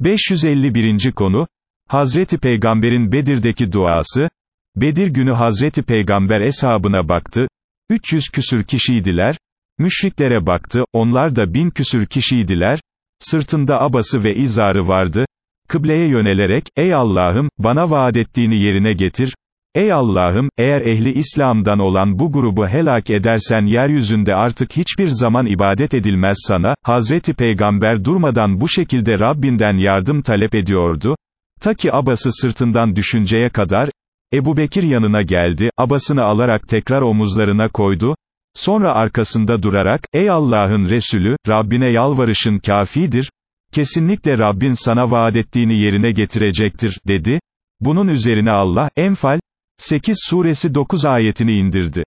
551. konu, Hazreti Peygamber'in Bedir'deki duası, Bedir günü Hazreti Peygamber eshabına baktı, 300 küsür kişiydiler, müşriklere baktı, onlar da bin küsür kişiydiler, sırtında abası ve izarı vardı, kıbleye yönelerek, ey Allah'ım, bana vaat ettiğini yerine getir, ey Allah'ım, eğer ehli İslam'dan olan bu grubu helak edersen yeryüzünde artık hiçbir zaman ibadet edilmez sana, Hazreti Peygamber durmadan bu şekilde Rabbinden yardım talep ediyordu, ta ki abası sırtından düşünceye kadar, Ebu Bekir yanına geldi, abasını alarak tekrar omuzlarına koydu, sonra arkasında durarak, ey Allah'ın Resulü, Rabbine yalvarışın kafidir, kesinlikle Rabbin sana vaat ettiğini yerine getirecektir, dedi, bunun üzerine Allah, Enfal, 8 suresi 9 ayetini indirdi.